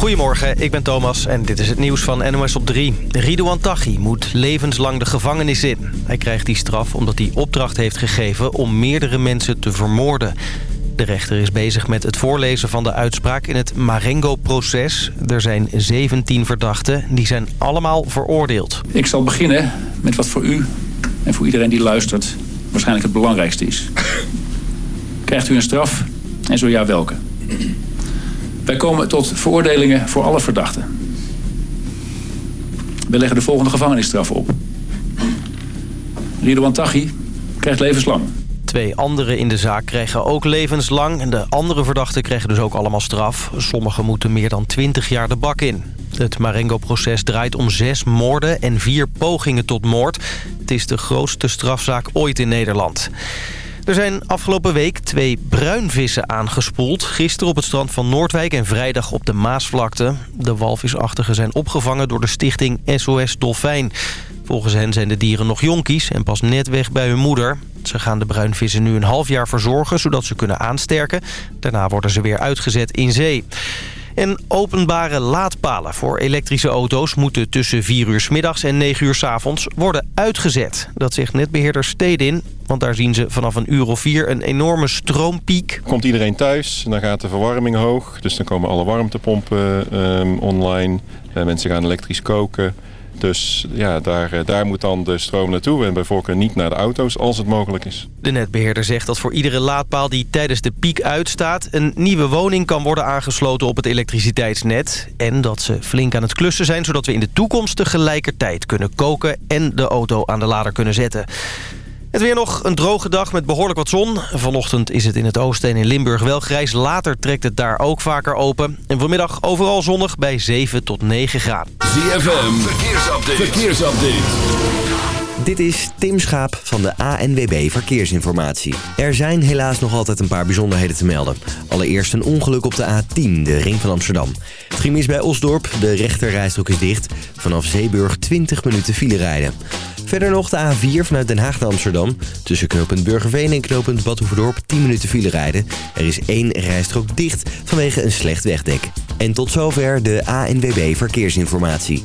Goedemorgen, ik ben Thomas en dit is het nieuws van NOS op 3. Ridouan Taghi moet levenslang de gevangenis in. Hij krijgt die straf omdat hij opdracht heeft gegeven om meerdere mensen te vermoorden. De rechter is bezig met het voorlezen van de uitspraak in het Marengo-proces. Er zijn 17 verdachten, die zijn allemaal veroordeeld. Ik zal beginnen met wat voor u en voor iedereen die luistert waarschijnlijk het belangrijkste is. Krijgt u een straf en zo ja welke? Wij komen tot veroordelingen voor alle verdachten. We leggen de volgende gevangenisstraf op. Ridouan Taghi krijgt levenslang. Twee anderen in de zaak kregen ook levenslang. En de andere verdachten kregen dus ook allemaal straf. Sommigen moeten meer dan 20 jaar de bak in. Het Marengo-proces draait om zes moorden en vier pogingen tot moord. Het is de grootste strafzaak ooit in Nederland. Er zijn afgelopen week twee bruinvissen aangespoeld. Gisteren op het strand van Noordwijk en vrijdag op de Maasvlakte. De walvisachtigen zijn opgevangen door de stichting SOS Dolfijn. Volgens hen zijn de dieren nog jonkies en pas net weg bij hun moeder. Ze gaan de bruinvissen nu een half jaar verzorgen, zodat ze kunnen aansterken. Daarna worden ze weer uitgezet in zee. En openbare laadpalen voor elektrische auto's moeten tussen 4 uur s middags en 9 uur s avonds worden uitgezet. Dat zegt netbeheerder Stedin, want daar zien ze vanaf een uur of vier een enorme stroompiek. Komt iedereen thuis, dan gaat de verwarming hoog. Dus dan komen alle warmtepompen um, online. Uh, mensen gaan elektrisch koken. Dus ja, daar, eh, daar moet dan de stroom naartoe en bij voorkeur niet naar de auto's als het mogelijk is. De netbeheerder zegt dat voor iedere laadpaal die tijdens de piek uitstaat... een nieuwe woning kan worden aangesloten op het elektriciteitsnet. En dat ze flink aan het klussen zijn... zodat we in de toekomst tegelijkertijd kunnen koken en de auto aan de lader kunnen zetten. Het weer nog een droge dag met behoorlijk wat zon. Vanochtend is het in het oosten en in Limburg wel grijs. Later trekt het daar ook vaker open. En vanmiddag overal zonnig bij 7 tot 9 graden. ZFM, verkeersupdate. verkeersupdate. Dit is Tim Schaap van de ANWB Verkeersinformatie. Er zijn helaas nog altijd een paar bijzonderheden te melden. Allereerst een ongeluk op de A10, de ring van Amsterdam. Het bij Osdorp, de rechterrijstrook is dicht. Vanaf Zeeburg 20 minuten file rijden. Verder nog de A4 vanuit Den Haag naar Amsterdam. Tussen knooppunt Burgerveen en knooppunt Badhoevedorp 10 minuten file rijden. Er is één rijstrook dicht vanwege een slecht wegdek. En tot zover de ANWB Verkeersinformatie.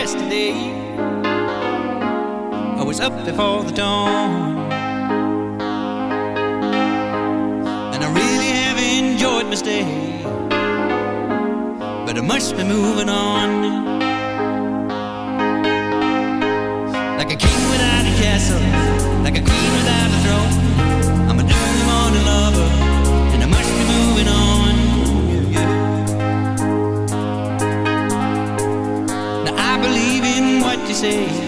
Yesterday. I was up before the dawn. And I really have enjoyed my stay. But I must be moving on. Like a king without a castle, like a queen without a throne. I'm an see.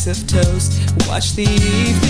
slice of toast. Watch the evening.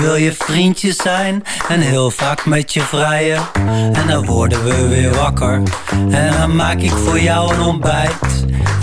wil je vriendje zijn en heel vaak met je vrijen. En dan worden we weer wakker en dan maak ik voor jou een ontbijt.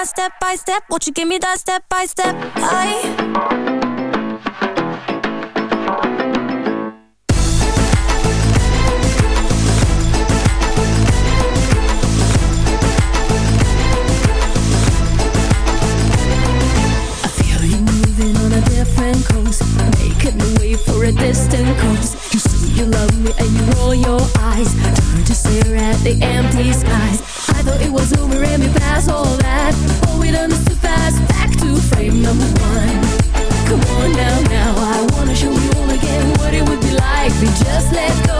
that step by step? Won't you give me that step by step? I feel you moving on a different coast, making the way for a distant coast You say you love me and you roll your eyes. Turn to stare at the empty skies. I thought it was over and we passed all before we this too fast. Back to frame number one. Come on now, now I wanna show you all again What it would be like. If just let go.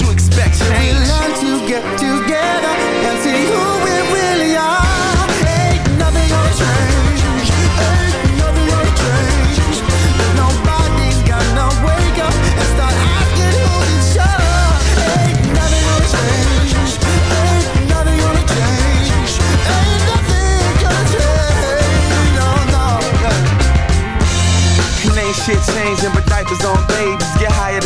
Why would you We change? learn to get together and see who we really are. Ain't nothing gonna change. Ain't nothing gonna change. Nobody's gonna wake up and start asking who's in charge. Ain't nothing gonna change. Ain't nothing gonna change. Ain't nothing gonna change. No, no. And ain't shit changing, but diapers on babies. Get higher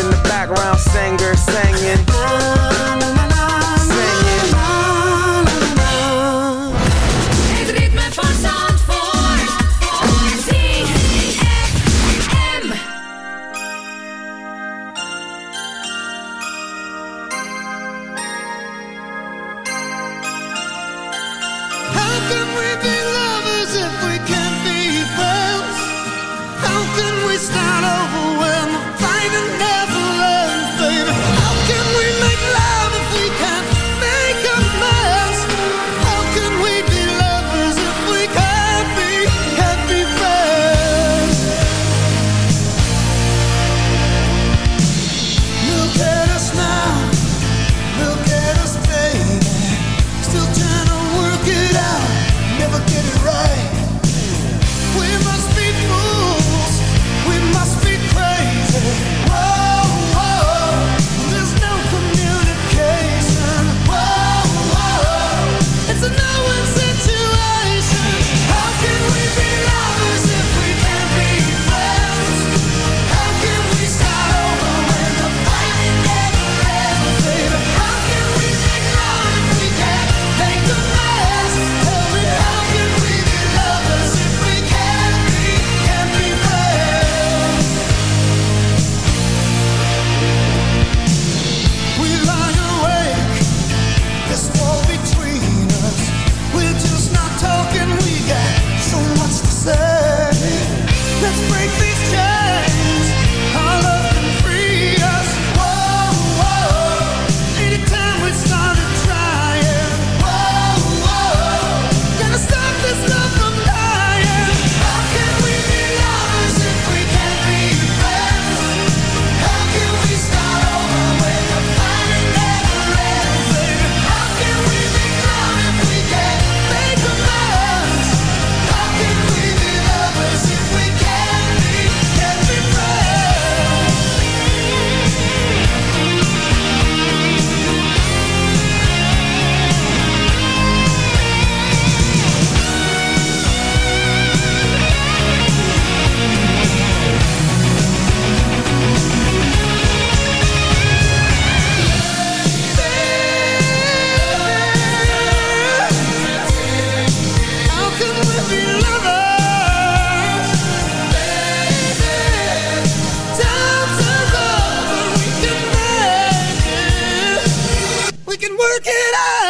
Later!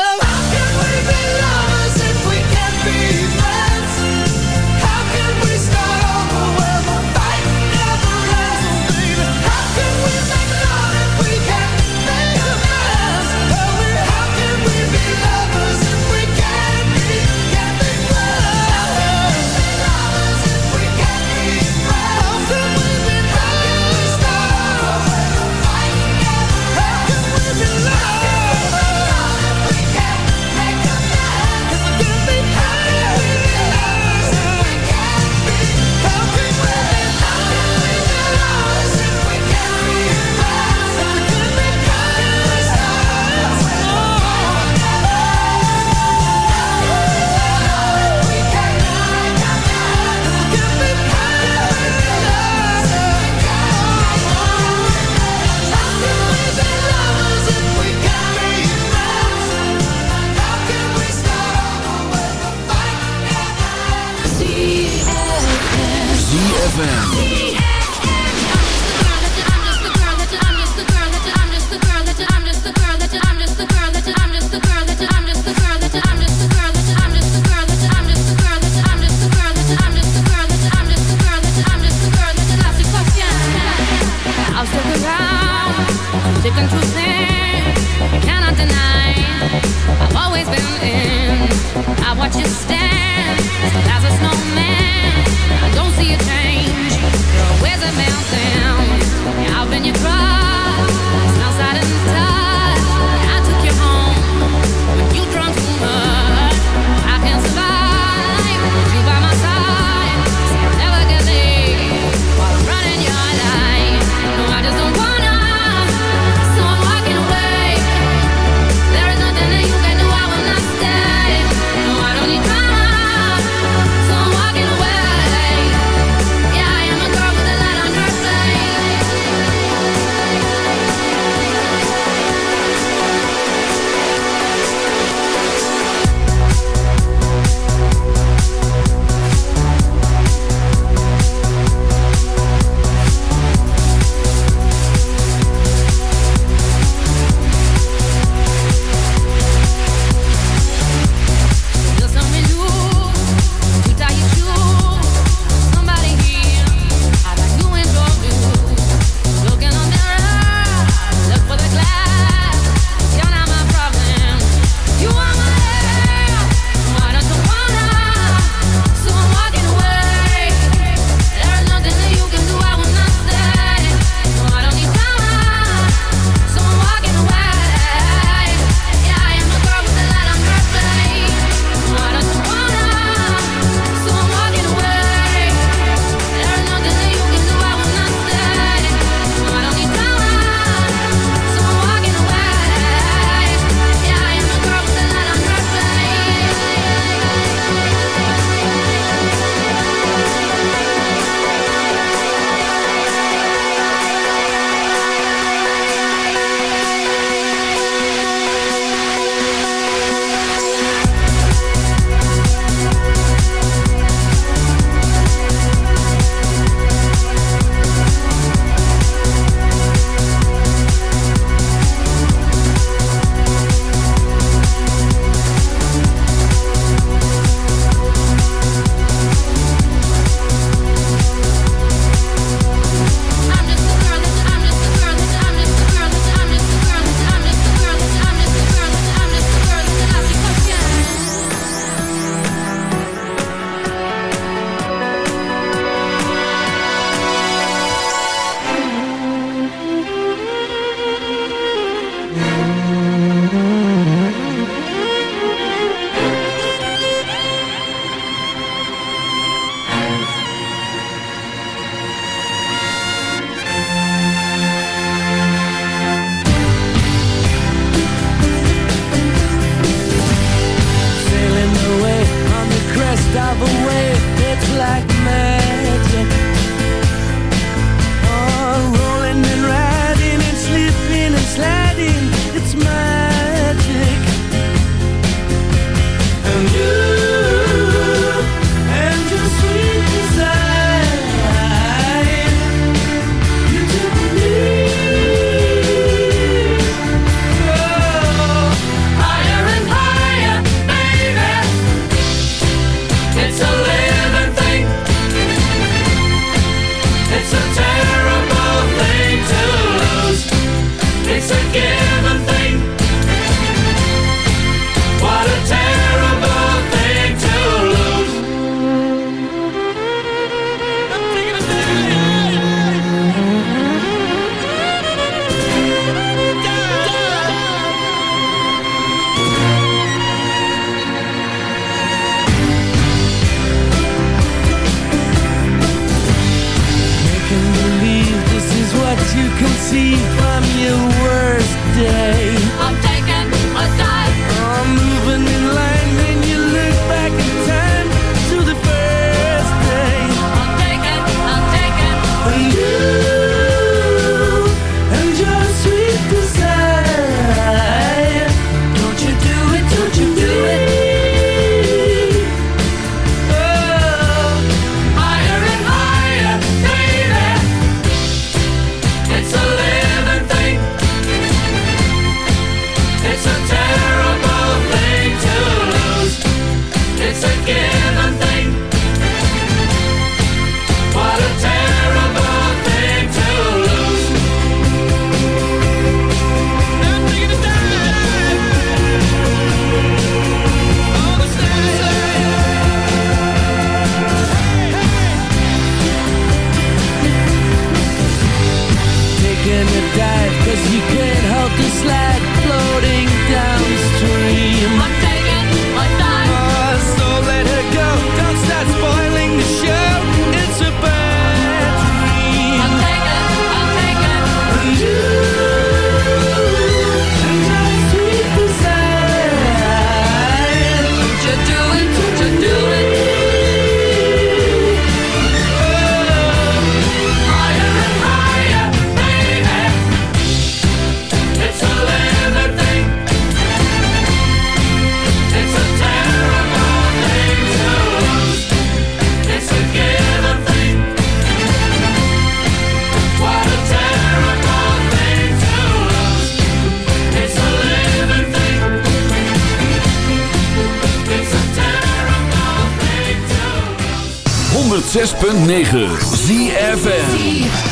see 106.9 ZFN